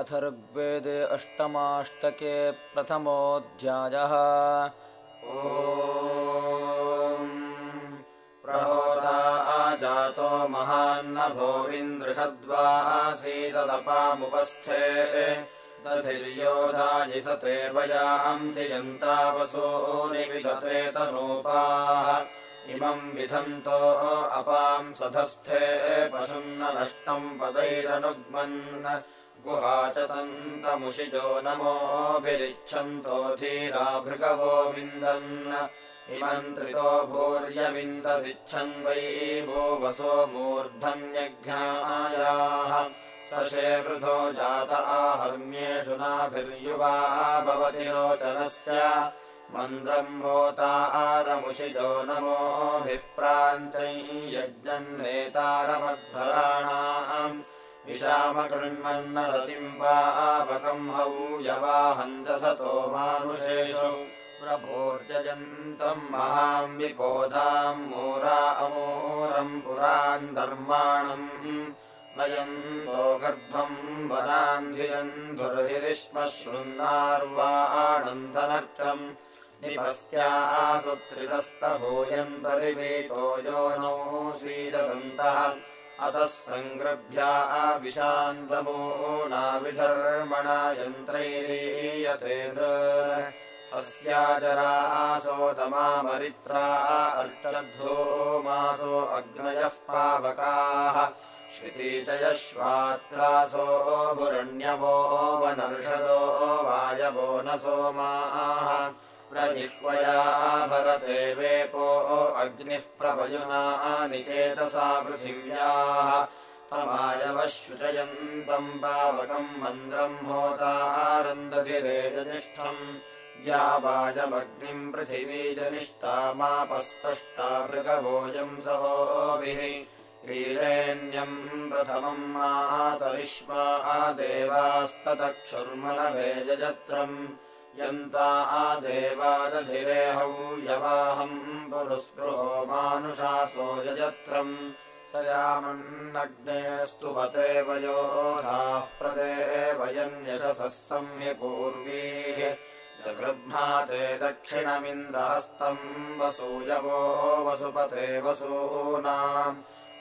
अथ ऋग्वेदे अष्टमाष्टके प्रथमोऽध्यायः। प्रहोता आजातो महान्न भोविन्दृषद्वासीदपामुपस्थे दधिर्योधायिसते वयांसि यन्तावसोरिविदते तनूपाः। इमम् विधन्तो अपाम् सधस्थे पशुन्न नष्टम् पदैरनुग्मन् गुहा च तन्तमुषिजो नमोऽभिरिच्छन्तो धीरा भृगवो विन्दन् इमन्त्रितो भूर्यविन्ददिच्छन् वै वसो मूर्धन्यज्ञायाः। सशे वृथो जात आहर्म्येषु नाभिर्युवा भवति रोचनस्य। होता आरमुषिजो नमोभिः प्राञ्चै यज्ञन्नेतारमध्वराणाम् विशामकृण्वन्नरतिम् पापकम् हौ यवाहन्दसतो मानुषेषु प्रभोर्जयन्तम् महाम् विपोधाम् मोरा अमोरम् पुरान् धर्माणम् नयन्तो गर्भम् वरान्धियन्धुर्हिरिष्मशृन्नार्वाणन्धनक्रम् निपस्त्यासुत्रितस्तभूयन् परिवेतो यो नो सीदन्तः अतः सङ्ग्रभ्या विशान्तमो यन्त्रैरीयते अस्याजरासोदमामरित्रा अर्चध्वो मासो अग्नयः पावकाः। श्विती च यश्वात्रासो भुरण्यवो वनर्षदो वायवो न सोमाः प्रजिह्वया भरते वेपो अग्निः प्रभयुना निचेतसा पृथिव्याः तमायवः शुचयन्तम् पावकम् मन्द्रम् होतारन्दधिरेजनिष्ठम् या वाजमग्निम् पृथिवी जनिष्ठा मापस्पष्टा मृगभोजम् सहोभिः क्रीडेन्यम् प्रथमम् मातरिष्मा देवास्ततक्षुर्मनवेजत्रम् यन्ता आदेवादधिरेहौ यवाहम् पुरुस्पृहो मानुषासो यजत्रम्। स यामन्नग्नेऽस्तु पते वयोधाः प्रदे वयन्यशसः सम्यपूर्वीः। जगृह्णाते दक्षिणमिन्द्रहस्तम् वसूयवो वसुपते वसूनाम्।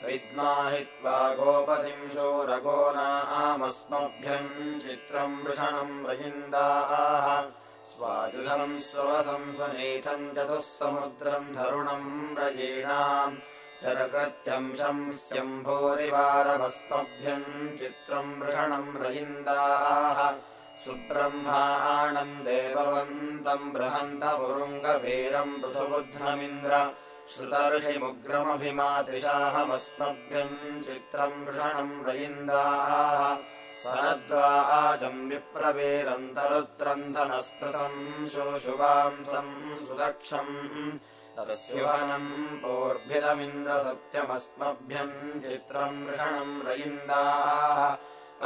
विद्माहित्वा गोपतिम् शोरगो नामस्मभ्यम् चित्रम् वृषणम् रजिन्दाः स्वायुधम् स्ववसम् स्वनीथम् चतुः समुद्रम् धरुणम् रजीणाम् चरकृत्यम् शंस्यम् भूरिवारभस्मभ्यम् चित्रम् वृषणम् रजिन्दाः सुब्रह्माणम् देववन्तम् बृहन्तपुरुङ्गभीरम् पृथुबुध्नमिन्द्र श्रुतर्षिमुग्रमभिमातिशाहमस्मभ्यम् चित्रम् वृषणम् रयिन्दाः सनद्वाजम् विप्रवीरन्तरुत्रन्धनस्पृतम् शोशुवांसम् सुदक्षम् तस्युहनम् पोर्भिदमिन्द्रसत्यमस्मभ्यम् चित्रम् वृषणम् रयिन्दाः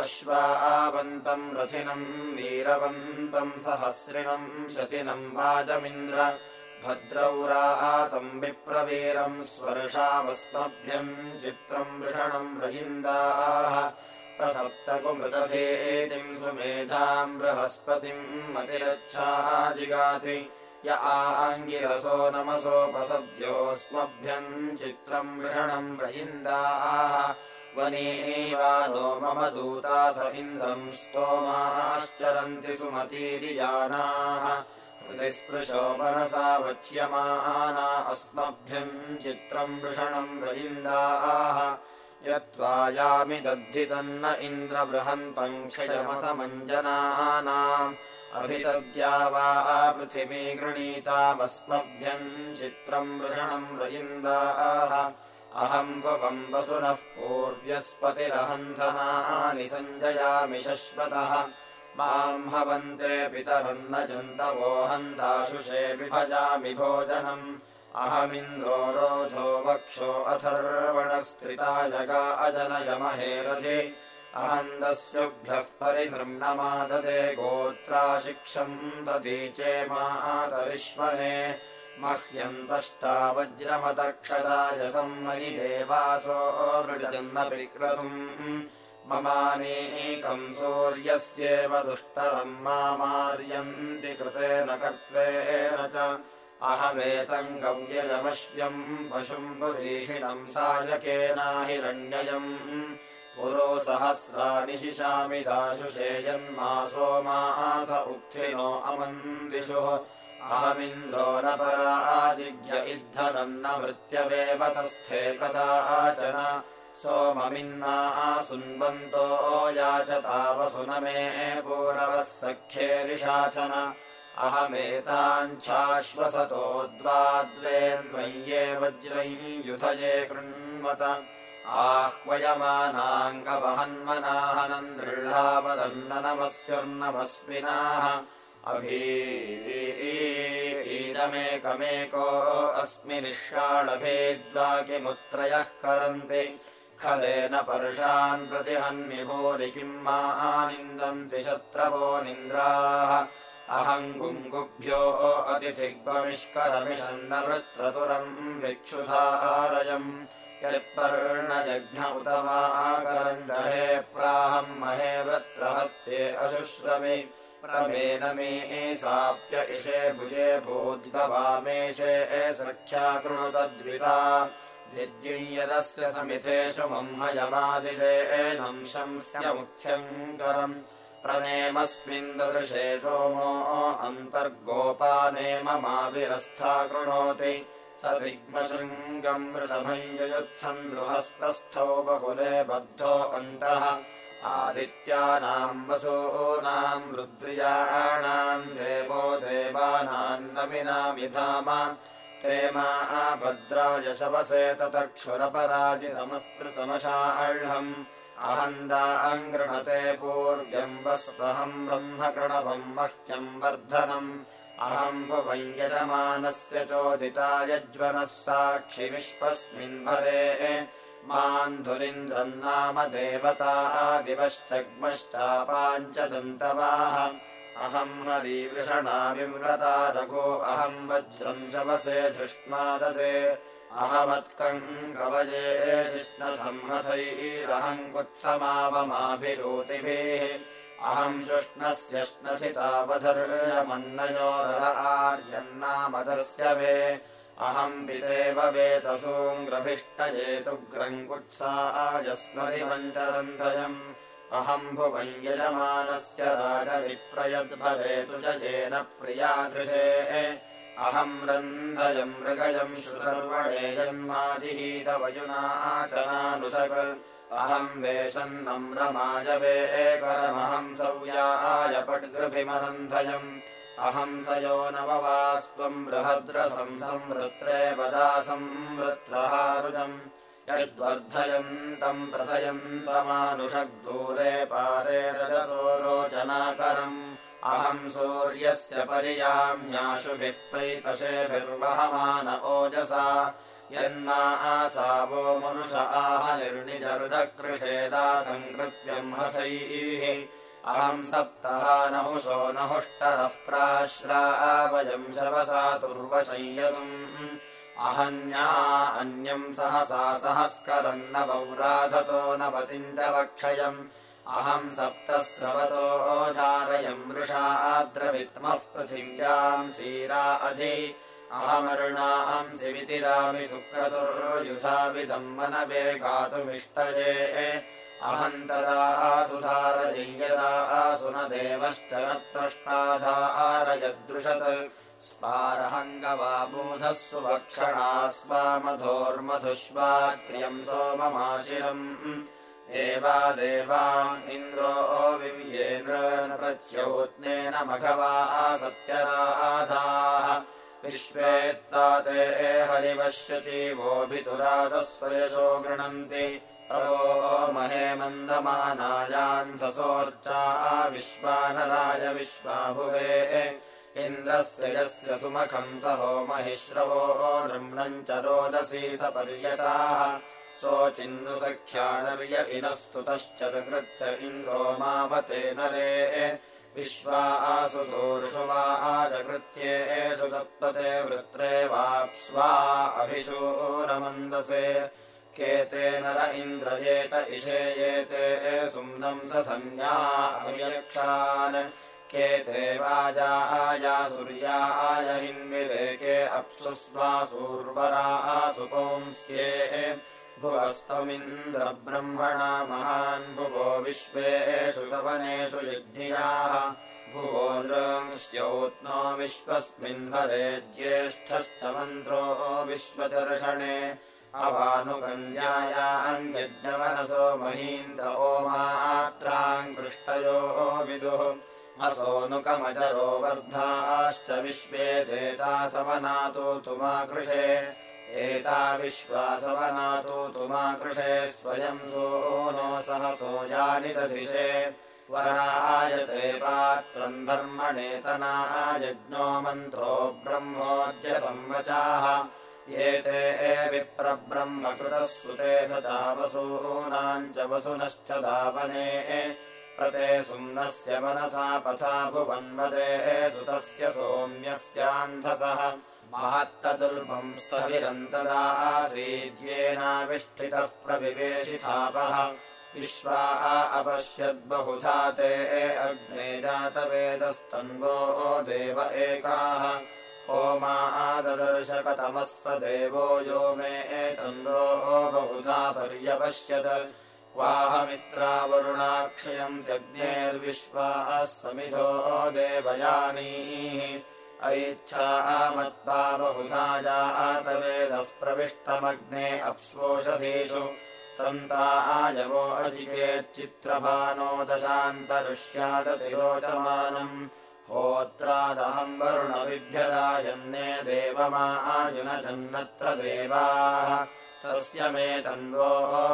अश्वावन्तम् रथिनम् वीरवन्तम् सहस्रिणम् शतिनम् वाजमिन्द्र भद्रौरातम् विप्रवीरम् स्वर्षावस्मभ्यम् चित्रम् वृषणम् रयिन्दाः प्रसप्तकुमृतधेतिम् सुमेधाम् बृहस्पतिम् मतिरच्छाजिगाति य आङ्गिरसो नमसोपसद्योऽस्मभ्यम् चित्रम् रयिन्दाः वनेवा नो मम दूता स इन्द्रम् स्तोमाश्चरन्ति सुमतीरिजानाः। हृदिस्पृशो मनसा वच्यमाना अस्मभ्यम् चित्रम् वृषणम् रयिन्दाः यत्त्वायामि दद्धितन्न इन्द्रबृहन्तम् क्षयमसमञ्जनानाम्। अभितद्या वा पृथिवी गृणीतामस्मभ्यम् चित्रम् वृषणम् अहम् भुवम् वसुनः पूर्व्यस्पतिरहन्धनानि सञ्जयामि शश्वतः। माम् हवन्ते पितरन्न जन्तवो हन्ताशुषे विभजामि भोजनम् अहमिन्द्रो रोधो वक्षो अथर्वणस्त्रिता जगा अजनयमहेरथि अहन्दस्युभ्यः परिनृम्णमाददे गोत्रा शिक्षम् दधीचे मातरिष्मने मह्यन्तष्टा वज्रमतक्षदाय सम्मयि देवासो मृजन्न विक्रतुम् ममानीकम् सूर्यस्येव दुष्टरम् मार्यन्ति कृतेन कर्त्वेन च अहमेतम् गव्ययमश्यम् पशुम् पुरीषिणम् सायकेनाहिरण्ययम् पुरो सहस्राणि शिशामि दाशुषेयन्मासो मास उत्थिनो अमन्दिषुः। अहमिन्द्रो न पराजिज्ञ इद्धनम् न मृत्यवेव तस्थे कदाचन। सोममिन्ना सुन्वन्तो याचतावसु न मे पूरवः सख्येरिषाचन अहमेताञ्छाश्वसतो द्वाद्वेन्द्रय्ये वज्रैयुधये कृण्वत आह्वयमानाङ्गवहन्मनाहनन्द्रृढापदन्ननमस्युर्नमस्विनाः अभीदमेकमेको अस्मि निःशाळभेद्वा किमुत्रयः करन्ति। खलेन पर्षान् प्रतिहन्मि भूरि किम् मानिन्दन्ति शत्रवो निन्द्राः अहम् गुङ्गुभ्यो अतिथिग्वमिष्करमिषन्न वृत्रतुरम् विक्षुधारयम् यत्पर्णजघ्न उत वाकरञ्जहे प्राहम् महे वृत्रहत्ये अशुश्रमि। प्रमेन मे साप्य इषे भुजे भूद्गवामेषे सख्या कृणुतद्विता। यद्युयदस्य समिथेषु मह्मयमादिदेनम् शंस्यमुख्यम् करम् प्रनेमस्मिन् ददृशे सोमो अन्तर्गोपानेममाविरस्था कृणोति। स दिग्मशृङ्गम् वृषभञ्जयुत्सन्द्रुहस्तस्थौ बहुले बद्धो अन्तः। आदित्यानाम् वसूनाम् रुद्रियाणाम् देवो देवानाम् नमिनामि धाम। ते मा भद्राय शवसे ततक्षुरपराजितमस्कृतमशाह्म् अहन्दाम् गृणते पूर्व्यम् वस्वहम् ब्रह्मकृणवम् मह्यम् वर्धनम् अहम् भुवञ्जमानस्य चोदिता यज्वनः साक्षि विश्वस्मिन् भरे। मान्धुरिन्द्रम् नाम देवता दिवश्चग्मश्चापाञ्चदन्तवाः अहम् हरीवृषणा विव्रता रघो अहम् वज्रम् शवसे धृष्मा ददे अहमत्कम् कवये शिष्णसंहथैरहम् कुत्समावमाभिरोतिभिः अहम् शुष्णस्यश्नसितावधर्यमन्नयोरर आर्यन्नामदस्य वे। अहम् पितेव वेतसूङ्ग्रभिष्टजेतुग्रम् कुत्सायस्मरिमञ्चरन्धयम् अहम् भुवञ्जमानस्य राजविप्रयद्भवेतु जयेन प्रियादृशे अहम् रन्धयम् मृगयम् श्रुतर्वणे जन्मादिहीतवयुनाचनानुषक् अहम् वेषन्नम् रमाय वेकरमहम् सौयाय पड्गृभिमरन्धयम् अहम् स यो नववास्त्वम् वदासम् वृत्रहारुजम् यद्वर्धयन्तम् प्रथयन्तमानुषग्दूरे पारे रजसो रोचनाकरम् अहम् सूर्यस्य पर्याम्याशुभिः पैतशेभिर्वहमान ओजसा। यन्मा आसावो मनुष आह निर्णिजरुदकृषेदा सङ्कृत्यम् हसैः। अहम् सप्तः नहुषो नहुष्टरः प्राश्रावयम् शवसा तुर्वशय्यतुम्। अहन्या अन्यम् सहसा सहस्करन्न पौराधतो न पतिञ्जवक्षयम् अहम् सप्तस्रवतो धारयम् वृषा द्रवित्मः पृथिव्याम् सीरा अधि। अहमरुणाम् शिवितिरामि सुक्रतुर्युधाविदम् मनवे गातुमिष्टये। अहम् तदा सुधारयदा सुन देवश्च न प्रष्टाधारयदृशत् स्पारहङ्गवाबूधः सुभक्षणा स्वामधोर्मधुष्वाक्रियम् सोममाशिरम् एवा देवान् इन्द्रो विव्येन्द्र प्रच्यौत्नेन मघवा सत्यराधाः विश्वेत्ताते हरिवश्यतीवोऽभितुरासस्वयशो गृह्णन्ति प्रभो महे मन्दमानायान्धसोर्चा विश्वानराय विश्वाभुवे। इन्द्रस्य यस्य सुमखम् स हो नृम्णम् च रोदसी स पर्यताः सोचिन्नुसख्यानर्य इनस्तुतश्चरुकृत्य इन्द्रो मावते नरे। विश्वा आसुतोर्षु वा आजकृत्येषु सप्तते वृत्रे वाप्स्वा अभिशूरमन्दसे। केते नर इन्द्रयेत इषेयेते सुम्नम् सधन्या अयक्षान् केते वाजाया सूर्याय हिन्विरेके अप्सुस्वासूर्वरासु पुंस्ये भुवस्तमिन्द्रब्रह्मणा महान् भुवो विश्वेषु सवनेषु युद्धियाः भुवो नृंश्यौत्नो विश्वस्मिन् भरे ज्येष्ठस्तमन्त्रो विश्वदर्शने। अवानुकन्यायान्यज्ञमनसो महीन्द ओमात्राङ्कृष्टयो विदुः। असोनुकमजरो वर्धाश्च विश्वे देता समनातु तुमाकृषे एता विश्वासवनातु तुमाकृषे स्वयम् सो नो सहसो यानिदधिषे वरायते पात्रम् धर्मणेतनायज्ञो मन्त्रो ब्रह्मोद्यतम् वचाः। एते विप्रब्रह्मसुतः सुते सदा च वसुनश्च दावने प्रते सुम्नस्य मनसा पथा भुवन्वदे सुतस्य सोम्यस्यान्धसः महत्तदुल्पम् स्थविरन्तदासीद्येनाविष्ठितः प्रविवेशितापः। विश्वा अपश्यद्बहुधा ते अग्ने जातवेदस्तन्वो देव एकाः। मा आददर्शकतमः स देवो यो मे एतन्द्रो बहुधा पर्यपश्यत्। वाहमित्रावरुणाक्षयम् त्यज्ञेर्विश्वाः समिधो देवयानीः ऐच्छामत्ता बहुधा जातवेदः प्रविष्टमग्ने अप्स्वोषधीषु तन्ता आयवो अजिकेच्चित्रभानो दशान्तरुष्यादतिरोचमानम् होत्रादहम् वरुणविभ्यदायन्ने देवमायुनजन्नत्र देवाः। तस्य मे तन्वो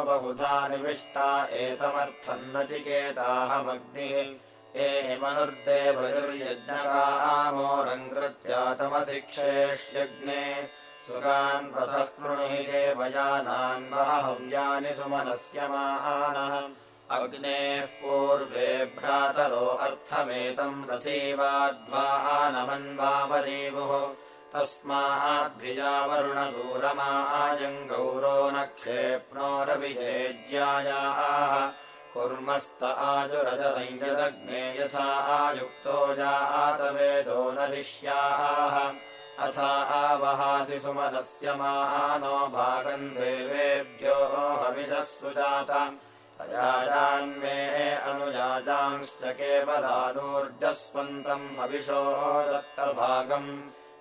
बहुधा निविष्टा एतमर्थम् न चिकेताहमग्निः एहिमनुर्देवैर्यज्ञकामोरङ्कृत्यातमशिक्षेष्यग्ने सुगान् पथः कृणुहि देवयानान्वहव्यानि सुमनस्य मानः अग्नेः पूर्वे भ्रातरो अर्थमेतम् रथीवाध्वानमन्वावरीवुः तस्माद्भिजावरुणदूरमायम् गौरो न क्षेप्नोरविजेज्यायाः कुर्मस्त आजुरजरञ्जदग्ने यथा आयुक्तो जातवेदो नरिष्याः अथा आवहासि सुमनस्य मानो भागम् देवेभ्यो हविषः सुजात प्रजान्मे अनुजातांश्च केवलानूर्जस्वन्तम् हविषो दत्तभागम्।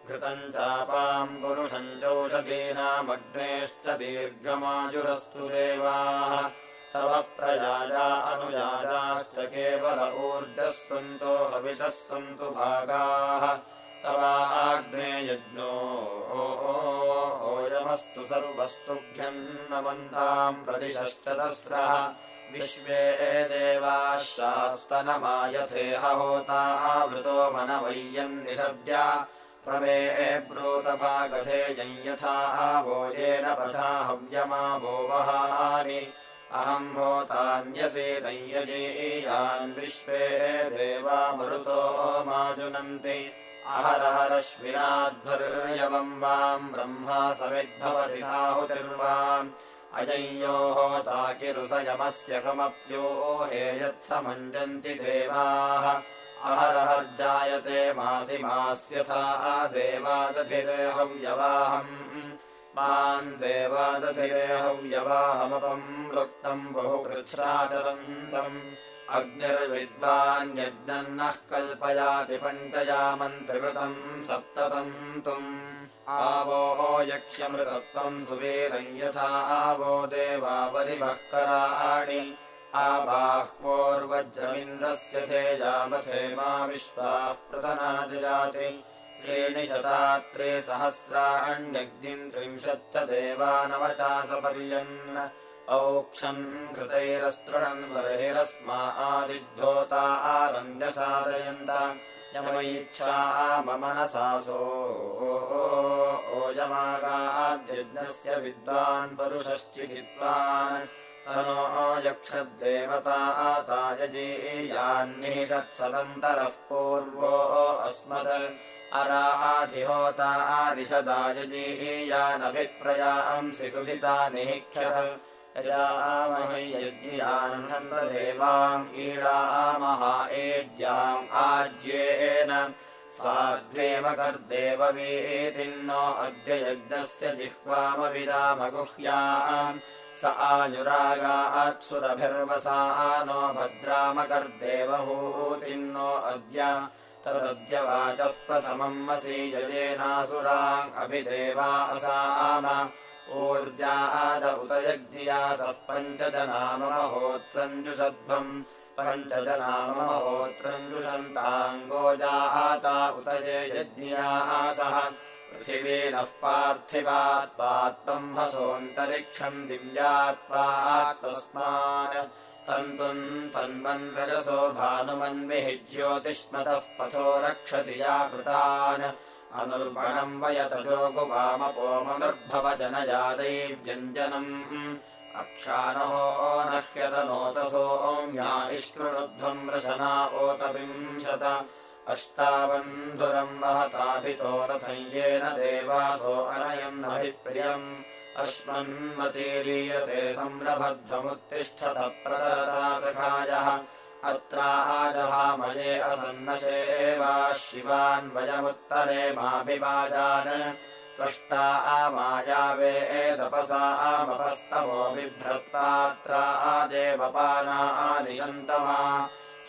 घृतम् चापाम् पुरुषम् चौषधीनामग्नेश्च दीर्घमायुरस्तु देवाः तव प्रजाजा अनुजाताश्च केवल ऊर्जस्वन्तो हविषः सन्तु भागाः तवाग्नेयज्ञो ओयमस्तु सर्वस्तुभ्यम् नमन्ताम् प्रतिशश्चतस्रः विश्वे देवाः शास्तनमायथेह होतावृतो मनवय्यम् निषद्या। प्रमे ब्रूतभागधेयम् यथा भोजेन पथा हव्यमाभोवहानि अहम् होतान्यसेदय्यजेयान् विश्वे देवा मरुतो माजुनन्ति। अहरहरश्विनाध्वर्यवम् वाम् ब्रह्मा समिद्भवति साहुतिर्वाम्। अजय्यो होताकिरुसयमस्य कमप्यो हेयत्समञ्जन्ति देवाः। अहरहर्जायते मासि मास्यथा देवादधिरेहव्यवाहम् माम् देवादधिरेहव्यवाहमपम् वृत्तम् बहुकृच्छ्राचरन्तम् अग्निर्विद्वान्यज्ञन्नः कल्पयाति पञ्चयामन्त्रिवृतम् सप्ततन्तुम्। आवो यक्ष्यमृतत्वम् सुवीरम् यथा आवो देवावरिवः कराणि आबाह्वोर्वज्रमिन्द्रस्य धेयामथे मा विश्वाः प्रतनादिजाति त्रीणि शतात्रे सहस्राण्यग्निम् त्रिंशच्च देवानवचासपर्यन् औक्षम् कृतैरस्तृणन् बर्हिरस्मा आदिद्धोता आरण्यसादयन्त यमैच्छा ममनसासो ओयमागाद्यज्ञस्य विद्वान् परुषश्चित्वान् स नो यक्षद्देवता आतायजीयान्निषत्सदन्तरः पूर्वो अस्मत् अराधिहोता आदिशदायजीयानभिप्रयांसि सुधिता निहिक्षः यजामहि यज्ञानन्ददेवाम् ईळामहा एड्याम् आज्येन। स्वाध्वेमकर्देववीतिन्नो अद्य यज्ञस्य जिह्वामविरामगुह्या स आयुरागात्सुरभिर्वसा नो भद्रामकर्देवहूतिन्नो अद्य तदद्य वाचः प्रथमम् वसी अभिदेवा असाम ऊर्जा आद उत यज्ञियासः पञ्चजनामहोत्रञ्जुषध्वम् पञ्चजनामहोत्रञ्जुषन्ताङ्गोजाता उत ये यज्ञियासः पृथिवीनः पार्थिवात्पात्त्वम् हसोऽन्तरिक्षम् दिव्यात्पात्तस्मान् तन्तुम् तन्मन्रजसो भानुमन्विः ज्योतिष्मतः पथो रक्षति या कृतान् अनुर्वणम् वयतजो गुवामपोमनुर्भव जनयादैव्यञ्जनम् अक्षानहो नह्यतनोतसोऽम्या इष्कृणुध्वम् रशना ओतविंशत अष्टाबन्धुरम् वहताभितो रथय्येन देवासो अनयम् नभिप्रियम् अश्मन्मतीरीयते संरभध्वमुत्तिष्ठत प्रदरता सखायः अत्राजहामये असन्नशेवा शिवान् वयमुत्तरे माभिवाजान् त्वष्टा आमायावेदपसा आमपस्तमो बिभ्रत्रात्रा आदेवपानानिशन्तमा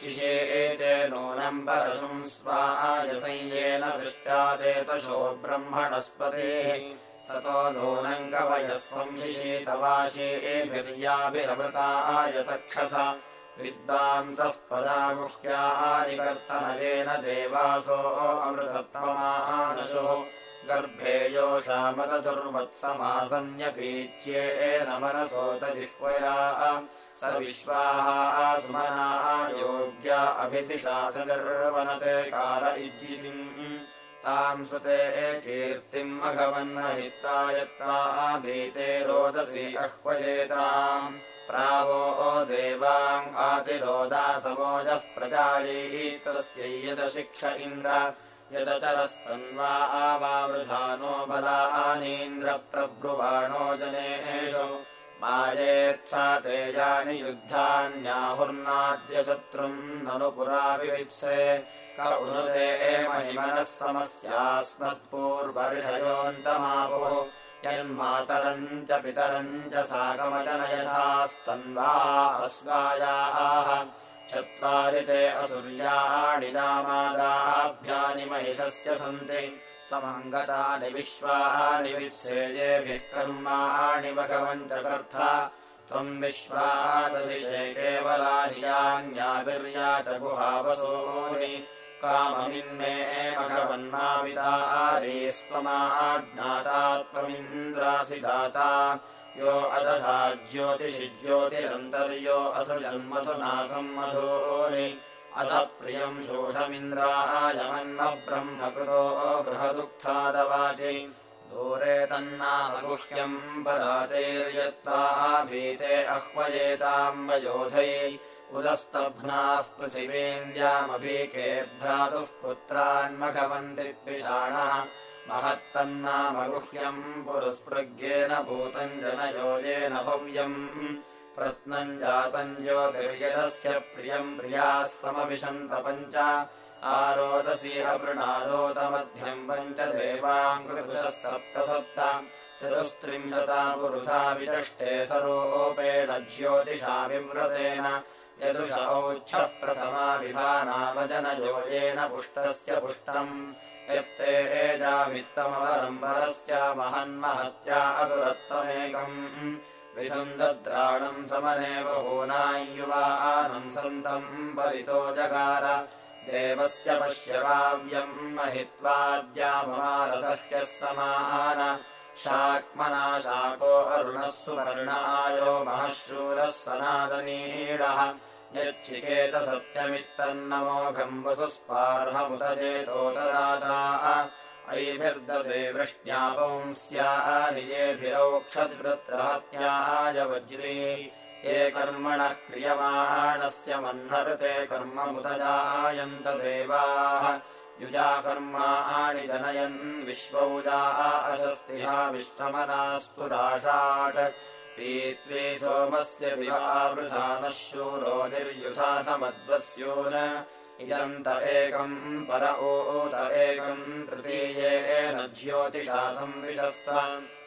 शिशे एते नूनम् परशुम् स्वायसंयेन दृष्टादेतशो ब्रह्मणस्पतेः सतो नूनम् कवयः संशिशीतवाशीभिर्याभिरमृतायतक्षथ विद्वांसः पदागुह्यानिकर्तनयेन देवासो अमृतत्वमानशुः गर्भे योषामदुर्वत्समासन्यपीच्येन मनसोतजिह्वया स विश्वाः सुमना योग्या अभिशिशासगर्वनते कार इज्जितिम्। ताम् सुते कीर्तिम् अघवन्नहित्वा यत्त्वा भीते रोदसी अह्वयेताम् प्रावो देवाम् आतिरोदासमोजः प्रजायै यदशिक्ष इन्द्र यदचरस्तन्वा आवावृधानो बलानीन्द्रप्रब्रुवाणो जनेषु। मायेत्सा तेजानि युद्धान्याहुर्नाद्यशत्रुम् ननु पुरा विवित्से। क उनुते महिमनः समस्यास्मत्पूर्वर्षयोऽन्तमापुः। यन्मातरम् च पितरम् च साकमजनयथास्तन्वा अस्वायाः चत्वारि ते असुर्याणि नामादाभ्यानि महिषस्य सन्ति। त्वमङ्गतानि विश्वानि वित्सेजेभिः कर्माणि भगवम् च कर्थ त्वम् विश्वादधिशे केवलानि यान्याभिर्या च गुहावसूनि। काममिन्मे भगवन्मावितारीस्त्वमाज्ञाता त्वमिन्द्रासि दाता यो अदधा ज्योतिषि ज्योतिरन्तर्यो असृजन्मधुनासम् मधूनि अथ प्रियम् शोषमिन्द्रायमन्म ब्रह्मकृतो बृहदुःखादवाचि दूरे तन्नामगुह्यम् परातैर्यत्वा भीते अह्वयेताम् वयोधै उदस्तभ्नाः पृथिवीन्द्यामभीके भ्रातुः पुत्रान्मघवन्ति द्विषाणः महत्तन्नामगुह्यम् पुरस्पृग्येन भूतम् जनयोजेन भव्यम् प्रत्नम् जातम् ज्योतिर्यदस्य प्रियम् प्रियाः समविशन्त पञ्च आरोदसी अवृणादोतमध्यम् पञ्च देवाङ्कृतः चतुस्त्रिंशता पुरुधा विदष्टे सरोपेण ज्योतिषा विव्रतेन यदुष औच्छः प्रथमा विभानामजनयोजेन पुष्टस्य पुष्टम् यत्ते एजामित्तमवरम्बरस्य महन्महत्या असुरत्वमेकम्। विधम् दद्राणम् समनेव होनायुवानम् सन्तम् परितो जगार। देवस्य पश्यवाव्यम् महित्वाद्याममारसह्यः समान शाक्मना शाको अरुणः सुवर्णायो महः शूरः सनातनीडः यच्चिकेत सत्यमित्तन्नमोघम् वसुस्पार्हमुदजेतोतदाता ऐभिर्ददे वृष्ण्यापंस्या निजेभिरौक्षद्वृत्रहत्याय वज्री। ये कर्मणः क्रियमाणस्य मह्नर्ते कर्ममुदजायन्त देवाः। युजाकर्माणि जनयन् विश्वौजा अशस्तिहा विश्वमनास्तु राषाट् पीत्वे सोमस्य दिवावृथा नः शूरो निर्युधाथमद्वस्योन इदम् त एकम् पर ऊत एकम् तृतीयेन ज्योतिषा संविशस्व।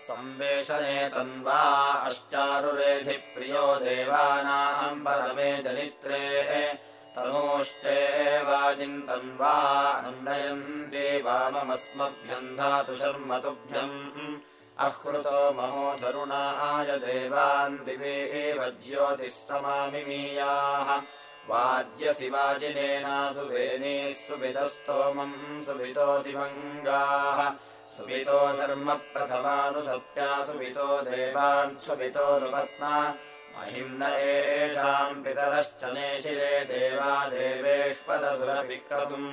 संवेशने तन्वा अश्चारुरेधिप्रियो देवानाम् परमे जनित्रे। तनोष्टे वाजिन्तन्वा नन्दयन् देवाममस्मभ्यम् धातु शर्म तुभ्यम् अहृतो महोधरुणाय देवान् दिवे एव ज्योतिः समामिमीयाः वाज्यसि वाजिनेनासु वेणीः सुवितस्तोमम् सुवितोदिमङ्गाः सुवितो धर्मप्रथमानुसत्या सुवितो देवान् सुवितोरुपत्ना महिम्न एषाम् पितरश्च नेशिरे देवा देवेष्पदधुरविक्रतुम्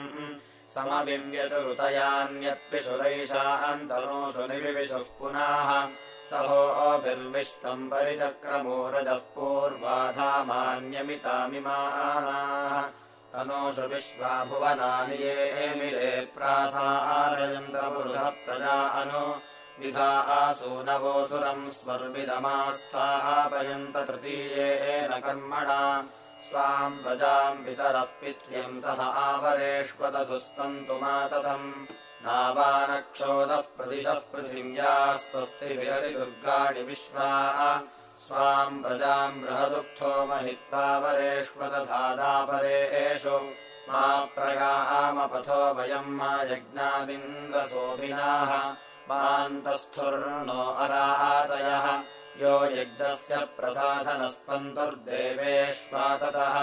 समविव्यचरुतयान्यत्पिशुरैषान्तनोषु निविविशुः पुनाः। सहोभिर्विश्वम् परिचक्रमोरजः पूर्वाधामान्यमितामिमानाः तनोषु विश्वा भुवनानि येमिरे प्रासारयन्तपुरुधः प्रजा अनु। विधा आसूनवोऽसुरम् स्वर्विदमास्थापयन्त तृतीयेन कर्मणा स्वाम् प्रजाम् पितरः पित्र्यम् सह आवरेष्वदधुस्तन्तु माततम् नावानक्षोदः प्रदिशः पृथिव्या स्वस्तिभिरतिदुर्गाणि विश्वा। स्वाम् प्रजाम् बृहदुःखो महित्वावरेष्वदधादापरेषु मा प्रगामपथो वयम् मा यज्ञादिन्द्रसोभिनाः। मान्तस्थुर्नो अरातयः यो यज्ञस्य प्रसाधनस्पन्तुर्देवेष्वाततः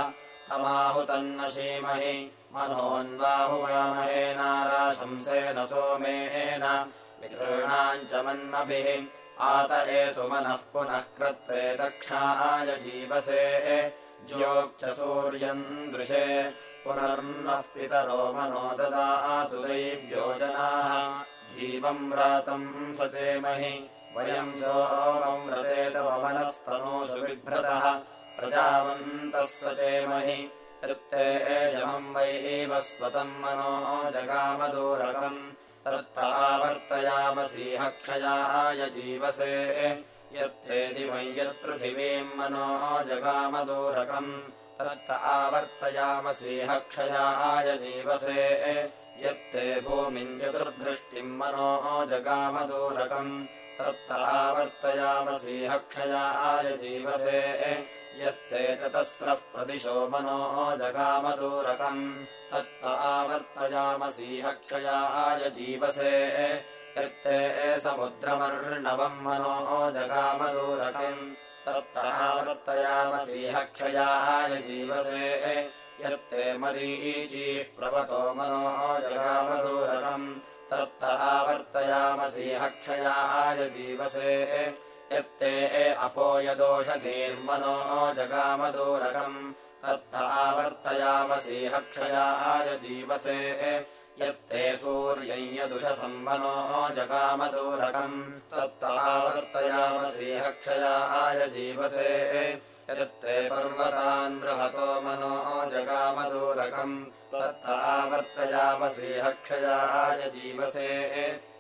तमाहुतन्न शीमहि मनोऽन्वाहुवामहे नाराशंसेन सोमेन पितॄणाम् च मन्मभिः आत एतु मनः पुनः कृत्वे दक्षाय जीवसे ज्योक् सूर्यम् दृशे पुनर्नः पितरो मनो ददातु दैव्योजनाः जीवम् व्रातम् सचेमहि वयम् सोमम् व्रतेत पवनस्तनोषु बिभ्रतः प्रजावन्तः सचेमहि तृप्ते एजमम् वैव स्वतम् मनो जगामदूरकम्। तत्तावर्तयामसीह क्षयाय जीवसे। यत्तेति वै यत्पृथिवीम् मनो जगामदूरकम्। तत्त आवर्तयामसीह क्षयाय जीवसे। यत्ते भूमिम् चतुर्दृष्टिम् मनो जगामदूरकम् आवर्तयामसीह क्षयाय जीवसे। यत्ते चतस्रः प्रदिशो मनो जगामदूरकम्। तत्त आवर्तयामसीह क्षयाय जीवसे। यत्ते समुद्रमर्णवम् मनो जगामदूरकम्। तत्त आवर्तयामसीह क्षयाय जीवसे। यत्ते मरीचीः प्रवतो मनो जगामदूरकम् तत्त आवर्तयामसीह क्षयाय जीवसे। यत्ते अपोयदोषधीर्मनो जगामदूरकम्। तत्त आवर्तयामसीह क्षयाय जीवसे। यत्ते सूर्यम् यदुषसम्मनो जगामदूरकम्। तत्त आवर्तयामसीह क्षयाय जीवसे। यत्ते पर्वतान् बृहतो मनो जगामदूरकम् तत्त आवर्तयामसीह क्षयाय जीवसे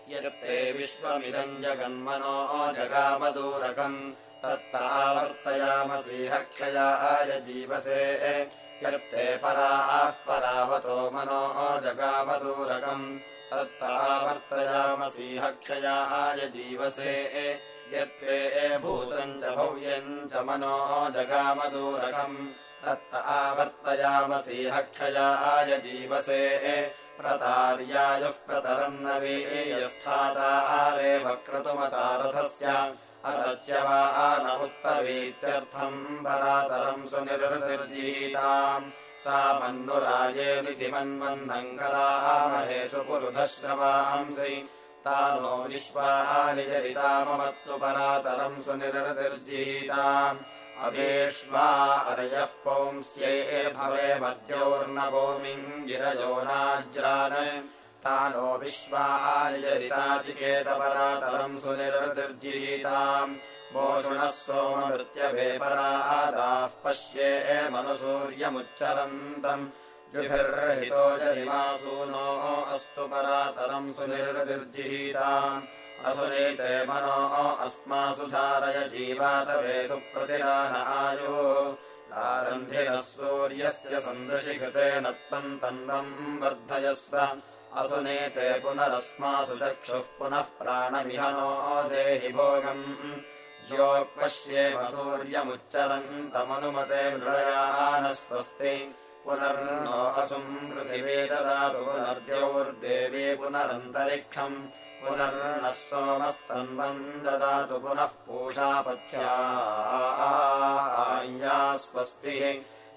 यत्ते विश्वमिदम् जगन्मनो जगामदूरकम्। तत्त आवर्तयामसीह क्षयाय जीवसे यत्ते पराः परावतो मनो जगामदूरकम् तत्त आवर्तयामसीह क्षयाय जीवसे। यत्ते भूतम् च भव्यम् च मनो जगामदूरकम्। तत्त आवर्तयामसीह क्षयाय जीवसे। प्रतार्यायुः प्रतरम् न वीयस्थातारे वक्रतुमतारथस्य। अथच्यवा न उत्तवीत्यर्थम् परातरम् सुनिर्निर्जीताम् सा मन्नुराजेनिति मन्वन्नङ्करामहे सुपुरुधश्रवांसि। तानो विश्वानि जरिताममत्तु परातरम् सुनिर्निर्जीताम् अभीष्वा अर्यः पौंस्यैर्भवे मद्योर्नभूमिम् गिरयोनाज्रान् तानो विश्वानि जरिताचिकेतपरातरम् सुनिर्निर्जीताम् मोषुणः सोममृत्यभे परादाः पश्ये मनुसूर्यमुच्चरन्तम् जरिमासूनो अस्तु परातरम् सुनिर्दिर्जिहीताम्। असुनीते मनो अस्मासु धारय जीवातवे सुप्रतिरान आयो। आरन्धिनः सूर्यस्य सन्दृशि कृतेन त्वन्तन्वम् वर्धयस्व। असुनेते पुनरस्मासु चक्षुः पुनः प्राणविहनो देहि भोगम् ज्योक्पश्येव सूर्यमुच्चरन्तमनुमते मृळया स्वस्ति पुनर्नो असुम् पृथिवे ददातु पुनर्द्यौर्देवी पुनरन्तरिक्षम् पुनर्नः सोमस्तन्वम् ददातु पुनः पूषापथ्या स्वस्तिः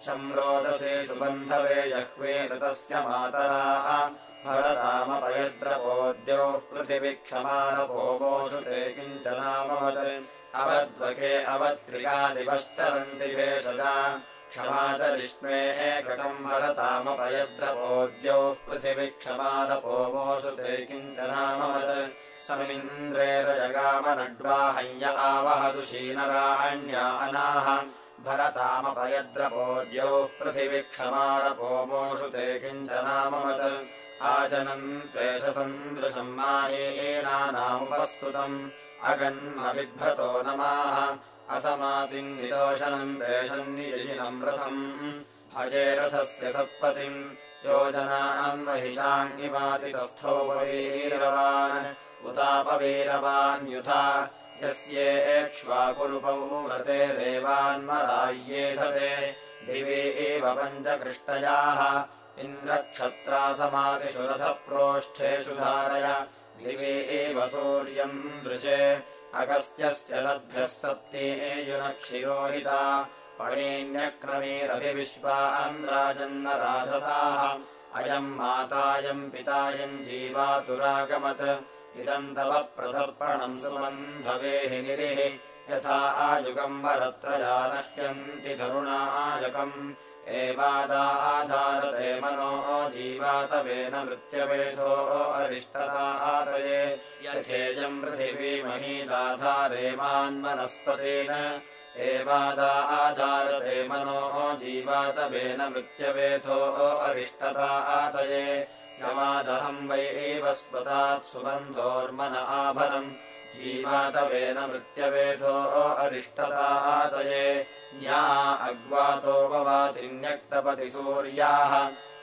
शम्रोदसे सुबन्धवे जह्वे ऋतस्य मातराः। भरतामपयद्रपोद्योः पृथिविक्षमारपोषु ते किञ्चनामवत् अवद्वके अवत्रिकादिपश्चरन्ति भेषजा क्षमाचरिष्मे एककम् भरतामपयद्रपोद्योः पृथिविक्षमारपोषु ते किञ्चनामवत्। समिन्द्रेरजगामनड्वाहय्य आवहदुशीनराण्या अनाः भरतामपयद्रपोद्योः पृथिविक्षमारपोषु ते किञ्चनामवत्। आजनम् त्वेषसन्दृशम् मायेनानामुपस्तुतम् अगन्मबिभ्रतो नमाः। असमातिम् देशम् नियजिनम् रथम्। भजे रथस्य सत्पतिम् योजनान्महिषाङ्गिपातितस्थोपवीरवान् उतापवीरवान्युथा यस्येक्ष्वाकुरुपौ व्रते देवान्मराय्येधते दिवे एव पञ्चकृष्टयाः। इन्द्रक्षत्रासमातिषुरथप्रोष्ठेषु धारय दिवे एव सूर्यम् दृशे। अगस्त्यस्य लद्भ्यः सप्तेयुनक्षिरोहिता पणेऽन्यक्रमेरभिविश्वान्द्राजन्नराधसाः अयम् मातायम् पितायम् जीवातुरागमत्। इदम् तव प्रसर्पणम् हि निरिः। यथा आयुगम् वरत्रजानह्यन्ति धरुणायकम् एवादाधारते मनो जीवातवेन मृत्यवेधो अरिष्टतातये यथेयम् पृथिवीमहीदाधारे मान्मनस्पतेन। एवादाधारते मनो जीवातवेन मृत्यवेधो अरिष्टतातये यमादहम् वै एव स्पतात् सुबन्धोर्मन आभरम्। जीवातवेन मृत्यवेधो अरिष्टतातये न्या अग्वातोपवातिन्यक्तपति सूर्याः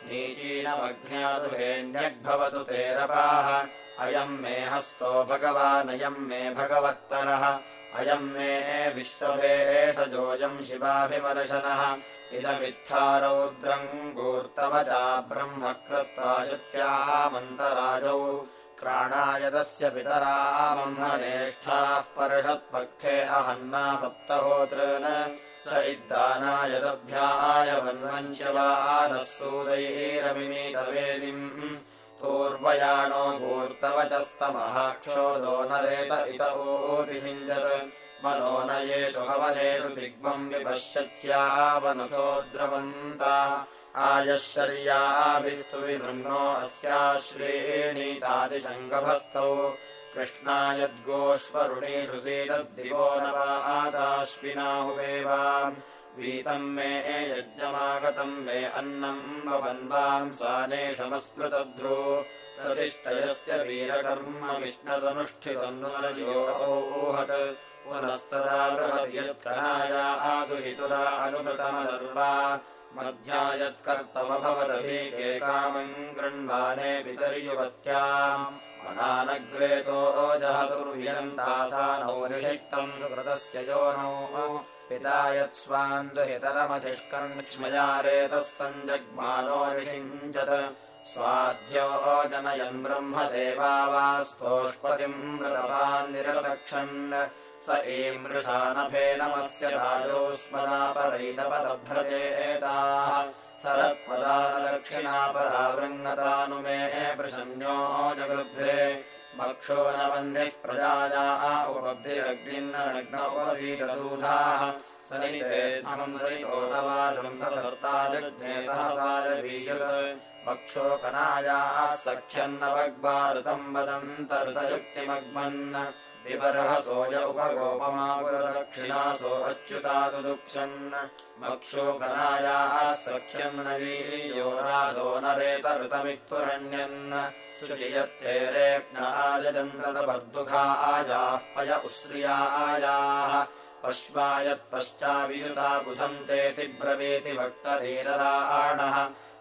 नीचीनमघ्नादुहेऽन्यग्भवतु तेरपाः अयम् मे हस्तो भगवानयम् मे भगवत्तरः। अयम् मे विश्वभेषजोऽयम् शिवाभिमर्शनः। इदमित्था रौद्रम् गूर्तवचा ब्रह्म कृत्वा शुच्यामन्तराजौ क्राणायदस्य पितरामह्नेष्ठाः परषत्पक्थे अहन्ना सप्तहोतॄन् स इद्दानायदभ्याय वन्वञ्च्यवानः सूदैरमिमीतवेदिम् तूर्वयाणो भूर्तवचस्तमः क्षोदो नरेत इत येषु हवनेषु दिग्मम् विपश्यत्यावनथो द्रवन्ता आयश्चर्याभिस्तु विनृह्नो अस्याश्रेणीतादिशङ्गभस्तौ कृष्णायद्गोष्वरुणीषु सीदद्दिवो नवादाश्विनाहुवेवाम् वीतम् मे यज्ञमागतम् मे अन्नम् भवन्वाम् सानेशमस्मृतध्रो प्रतिष्ठयस्य वीरकर्म विष्णदनुष्ठितम् ऊहत् पुनस्तदा बृहति यत्कनाया आदुहितुरा अनुकृतमदर्वा मध्यायत्कर्तमभवदभीके कामम् गृह्वाने पितर्युवत्याम् मनानग्रेतो जहतुर्व्यन्तासानौ निषिक्तम् सुकृतस्य योनौ। पिता यत्स्वान्दुहितरमधिष्कर्णक्ष्मयारेतः सञ्जग्मानो निषिञ्चत् स्वाध्यो जनयन् ब्रह्मदेवावास्तोष्पतिम् मृतवान्निरतक्षन् स एमृषा नभे नमस्य राजोस्मदापरैतपदभ्रजेताः सरत्पदादक्षिणापरावृङ्गतानुमे प्रसन्यो जगृभ्रे। मक्षो न वह्निः प्रजायाः उपब्धिरग्निन्नग्नोपसीदूधाः सरितेऽहम् सरितोतवाजम् सधर्ता जग्ने सहसारभीयुत् मक्षो कनायाः सख्यन्न वग्वारुतम् वदन्तरुतयुक्तिमग्मन् विबर्हसोज उपगोपमापुरदक्षिणासो अच्युतातु दुःक्षन् मक्षोकनायाः सख्यम् नवीयो राधो नरेतऋतमित्तुरण्यन् शुचियत्तेरेग्नाजन्द्रसपर्दुघायाः पय उश्रियायाः पश्वायत्पश्चावियुता बुधन्तेति ब्रवीति भक्तधीरराणः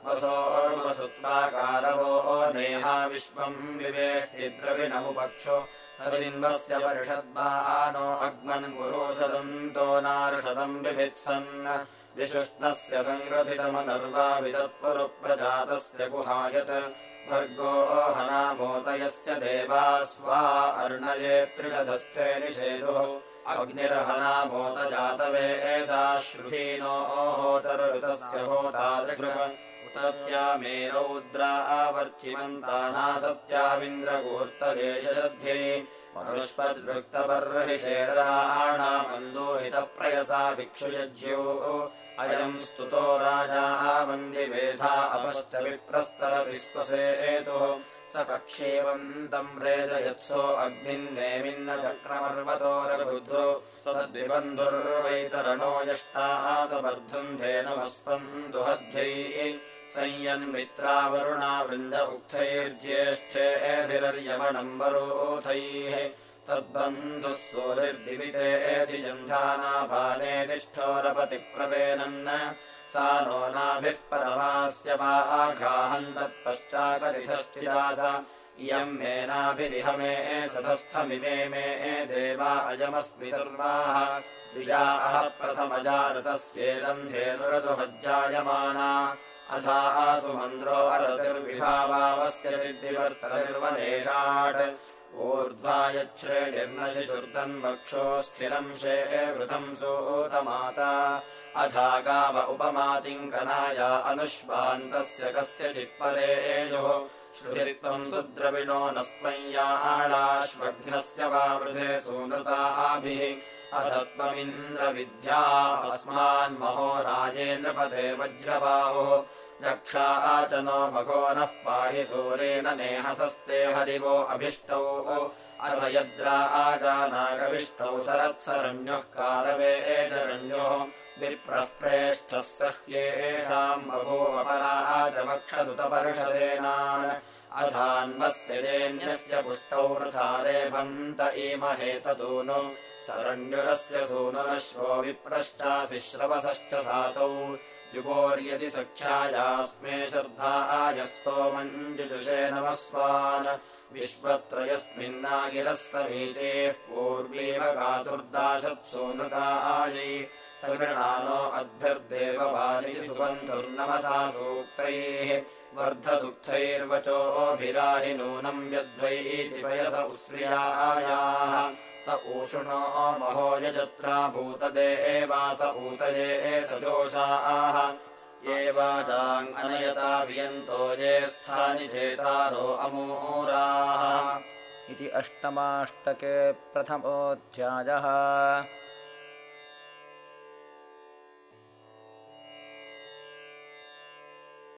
वसोर्वसुत्वाकारवो नेहा विश्वम् विवेष्टिद्रविणमुपक्षो तदिन्वस्य परिषद्वानो अग्मन् पुरोषदन्तो नार्षदम् बिभित्सन् विशुष्णस्य वितत्पुरुप्रजातस्य गुहायत्। भर्गो हनामोदयस्य देवा स्वा अर्णये त्रिषधस्थे निषेदुः अग्निर्हनामोदजातवेदाश्रुधीनो होतरुतस्य होतादृगृह उतत्या मे रौद्रा आवर्चिमन्तानासत्याविन्द्रगूर्तये यजध्ये। मनुष्पद्वृक्तपर्हिषेराणामन्दोहितप्रयसा भिक्षुयज्यो अयम् स्तुतो राजा वन्दिवेधा अपश्च विप्रस्तर विश्वसेतुः स कक्षेवन्तम् रेजयत्सो अग्निन्नेमिन्न चक्रमर्वतो रघुद्रो। सद्विबन्धुर्वैतरणो यष्टाः स वर्धुन्धे संयन्मित्रावरुणा वृन्द उक्थैर्ज्येष्ठेभिरर्यमणम् वरोथैः तद्बन्धुः सूरिर्दिवितेऽधि जन्धानापाने तिष्ठोरपतिप्रवेणन् सा नो नाभिः परमास्य आघाहम् तत्पश्चाकरिधश्चिदास इयम् मेनाभिरिहमे सतस्थमिमे मे देवा अयमस्मि सर्वाः। द्विजाः प्रथमजातस्येदन्धेनुरदुहज्जायमाना अथा आसु मन्द्रो अरतिर्विभावावस्य निर्विवर्तनिर्वनेषाट् ऊर्ध्वा यच्छ्रेणिर्न शिशुर्दन्वक्षो स्थिरम् शे वृथम् सूतमाता। अथा गाव उपमातिङ्कनाया अनुष्वान्तस्य कस्यचित्परेयोः श्रुतित्वम् सुद्रविणो न स्त्वय्यालाश्वघ्नस्य वा वृधे सूनृताभिः अथ त्वमिन्द्रविद्या अस्मान्महो राजेन्द्रपथे वज्रबाहुः रक्षा च नो मघो नः पाहि सूरेण नेहसस्ते हरिवो अभिष्टौ। अथ यद्रा आजानागविष्टौ सरत्सरण्योः कारवेजरण्योः विप्रः प्रेष्ठः सह्येषाम् बभूवपराजवक्षदुतपर्षदेनान् अथान्वस्य पुष्टौ वृथारेभन्त इमहे तदूनु सरण्युरस्य सूनुरश्वो विप्रष्टासि श्रवसश्च सातौ। युगोर्यदि सख्यायास्मे श्रद्धायस्तो मञ्जुषे नमस्वान्। विश्वत्रयस्मिन्नागिरः समीतेः पूर्वीव गातुर्दाशत्सो नृतायै सगृणानो अद्भिर्देववादिति सुबन्धुर्नमसा सूक्तैः वर्धदुःखैर्वचोभिराहि नूनम् यद्वैति पयस उश्रियायाः त ऊषुणो महो यजत्रा भूतदे एवास ऊतये सजोषाः ये वाजाङ्गनयता वियन्तो ये स्थानि चेतारो अमूराः। इति अष्टमाष्टके प्रथमोऽध्यायः